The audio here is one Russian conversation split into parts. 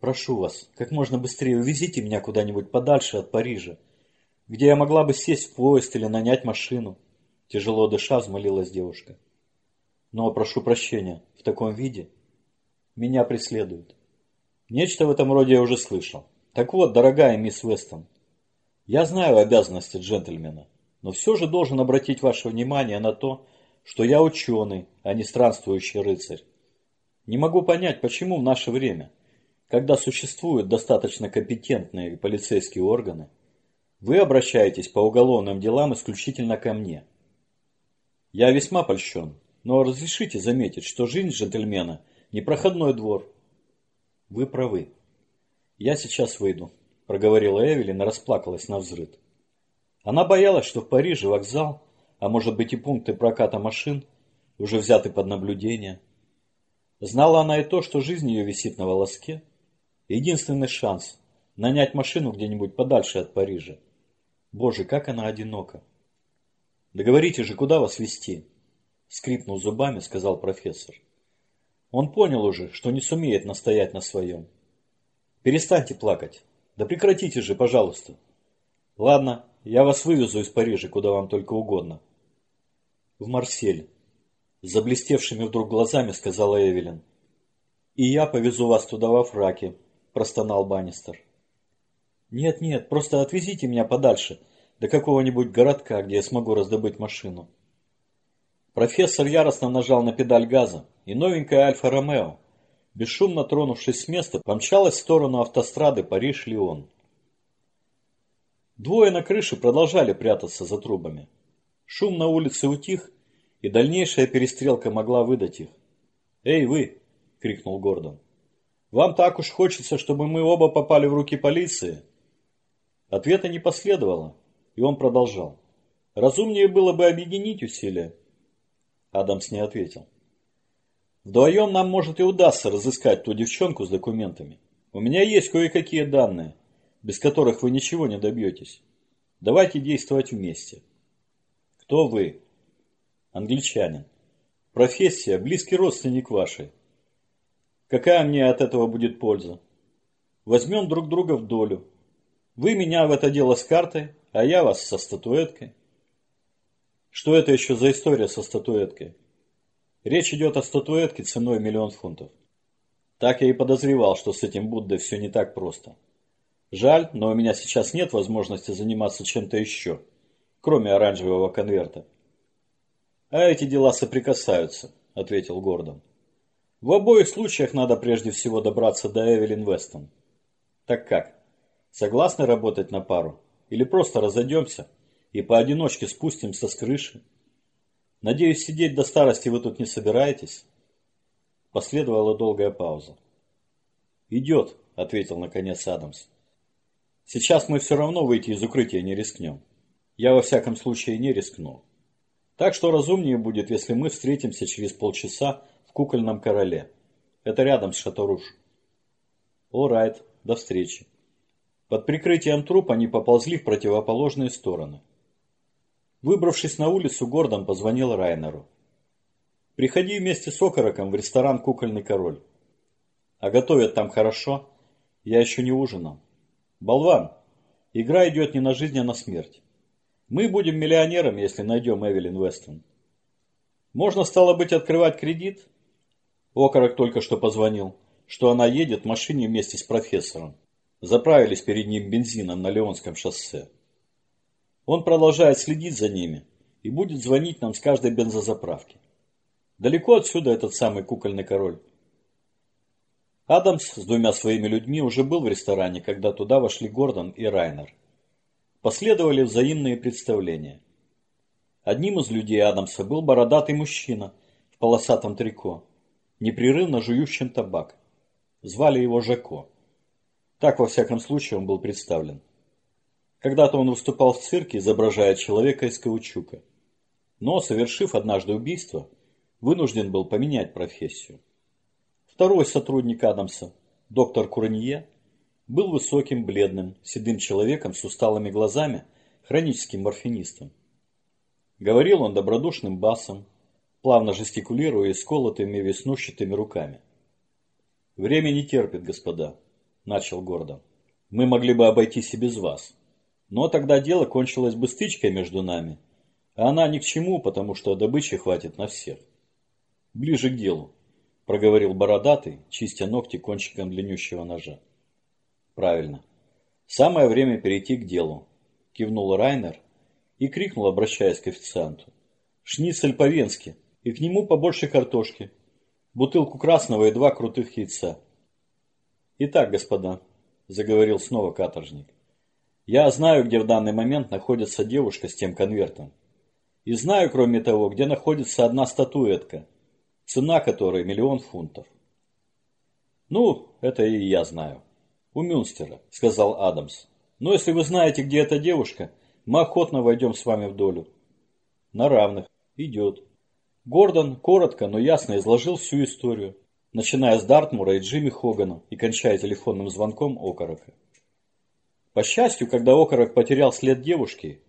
Прошу вас, как можно быстрее увезите меня куда-нибудь подальше от Парижа, где я могла бы сесть в поезд или нанять машину. Тяжело дыша, взмолилась девушка. Но, прошу прощения, в таком виде меня преследуют. Нечто в этом роде я уже слышал. Так вот, дорогая мисс Вестон, я знаю обязанности джентльмена, но все же должен обратить ваше внимание на то, что я ученый, а не странствующий рыцарь. Не могу понять, почему в наше время, когда существуют достаточно компетентные полицейские органы, вы обращаетесь по уголовным делам исключительно ко мне. Я весьма польщен, но разрешите заметить, что жизнь джентльмена – не проходной двор. Вы правы. Я сейчас выйду проговорила Эвелин и расплакалась на взрыд. Она боялась, что в Париже вокзал, а может быть и пункты проката машин, уже взяты под наблюдение. Знала она и то, что жизнь ее висит на волоске. Единственный шанс – нанять машину где-нибудь подальше от Парижа. Боже, как она одинока. «Договорите же, куда вас вести? скрипнув зубами, сказал профессор. Он понял уже, что не сумеет настоять на своем. «Перестаньте плакать. Да прекратите же, пожалуйста. Ладно, я вас вывезу из Парижа, куда вам только угодно. В Марсель. С заблестевшими вдруг глазами сказала Эвелин. И я повезу вас туда во фраке, простонал Баннистер. Нет, нет, просто отвезите меня подальше, до какого-нибудь городка, где я смогу раздобыть машину. Профессор яростно нажал на педаль газа, и новенькая Альфа-Ромео, бесшумно тронувшись с места, помчалась в сторону автострады Париж-Лион. Двое на крыше продолжали прятаться за трубами. Шум на улице утих, и дальнейшая перестрелка могла выдать их. «Эй, вы!» – крикнул Гордон. «Вам так уж хочется, чтобы мы оба попали в руки полиции?» Ответа не последовало, и он продолжал. «Разумнее было бы объединить усилия». Адамс не ответил. Вдвоем нам, может, и удастся разыскать ту девчонку с документами. У меня есть кое-какие данные, без которых вы ничего не добьетесь. Давайте действовать вместе. Кто вы? Англичанин. Профессия – близкий родственник вашей. Какая мне от этого будет польза? Возьмем друг друга в долю. Вы меня в это дело с картой, а я вас со статуэткой. Что это еще за история со статуэткой? Речь идет о статуэтке ценой миллион фунтов. Так я и подозревал, что с этим Буддой все не так просто. Жаль, но у меня сейчас нет возможности заниматься чем-то еще, кроме оранжевого конверта. А эти дела соприкасаются, ответил Гордон. В обоих случаях надо прежде всего добраться до Эвелин Вестон. Так как? Согласны работать на пару? Или просто разойдемся и поодиночке спустимся с крыши? Надеюсь, сидеть до старости вы тут не собираетесь? Последовала долгая пауза. «Идет», — ответил наконец Адамс. «Сейчас мы все равно выйти из укрытия не рискнем. Я во всяком случае не рискну. Так что разумнее будет, если мы встретимся через полчаса в кукольном короле. Это рядом с Шатаруш». «Орайт, до встречи». Под прикрытием труп они поползли в противоположные стороны. Выбравшись на улицу, Гордон позвонил Райнеру. «Приходи вместе с Окороком в ресторан «Кукольный король». А готовят там хорошо. Я еще не ужинал. Болван, игра идет не на жизнь, а на смерть. Мы будем миллионерами, если найдем Эвелин Вестон. Можно, стало быть, открывать кредит? Окорок только что позвонил, что она едет в машине вместе с профессором. Заправились перед ним бензином на Леонском шоссе. Он продолжает следить за ними и будет звонить нам с каждой бензозаправки. Далеко отсюда этот самый кукольный король. Адамс с двумя своими людьми уже был в ресторане, когда туда вошли Гордон и Райнер. Последовали взаимные представления. Одним из людей Адамса был бородатый мужчина в полосатом трико, непрерывно жующим табак. Звали его Жако. Так, во всяком случае, он был представлен. Когда-то он выступал в цирке, изображая человека из каучука. Но, совершив однажды убийство, вынужден был поменять профессию. Второй сотрудник Адамса, доктор Куранье, был высоким, бледным, седым человеком с усталыми глазами, хроническим морфинистом. Говорил он добродушным басом, плавно жестикулируя сколотыми веснущатыми руками. Время не терпит, господа. начал Гордон. Мы могли бы обойтись и без вас. Но тогда дело кончилось бы стычкой между нами. А она ни к чему, потому что добычи хватит на всех. Ближе к делу, проговорил бородатый, чистя ногти кончиком длиннющего ножа. Правильно. Самое время перейти к делу, кивнул Райнер и крикнул, обращаясь к официанту. Шницель по-венски, и к нему побольше картошки, бутылку красного и два крутых яйца. Итак, господа, заговорил снова каторжник, я знаю, где в данный момент находится девушка с тем конвертом. И знаю, кроме того, где находится одна статуэтка, цена которой миллион фунтов. Ну, это и я знаю. У Мюнстера, сказал Адамс. Но если вы знаете, где эта девушка, мы охотно войдем с вами в долю. На равных. Идет. Гордон коротко, но ясно изложил всю историю, начиная с Дартмура и Джимми Хогана и кончая телефонным звонком Окорока. По счастью, когда Окорок потерял след девушки,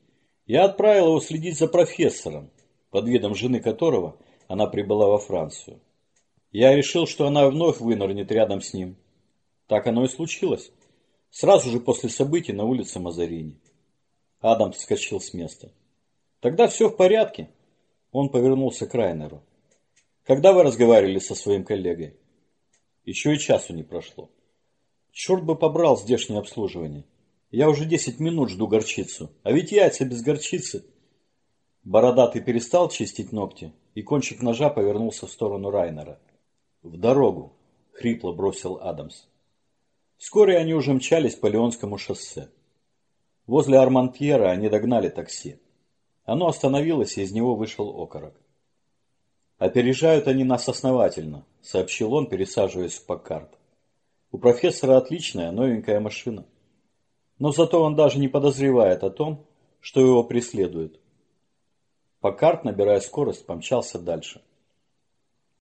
я отправил его следить за профессором, под видом жены которого она прибыла во Францию. Я решил, что она вновь вынырнет рядом с ним. Так оно и случилось. Сразу же после событий на улице Мазарини. Адам вскочил с места. Тогда все в порядке. Он повернулся к Райнеру. Когда вы разговаривали со своим коллегой? Еще и часу не прошло. Черт бы побрал здешнее обслуживание. Я уже десять минут жду горчицу. А ведь яйца без горчицы. Бородатый перестал чистить ногти, и кончик ножа повернулся в сторону Райнера. «В дорогу!» — хрипло бросил Адамс. Вскоре они уже мчались по Леонскому шоссе. Возле Армантьера они догнали такси. Оно остановилось, и из него вышел окорок. «Опережают они нас основательно», — сообщил он, пересаживаясь в Паккарт. «У профессора отличная новенькая машина» но зато он даже не подозревает о том, что его преследуют. Покарт, набирая скорость, помчался дальше.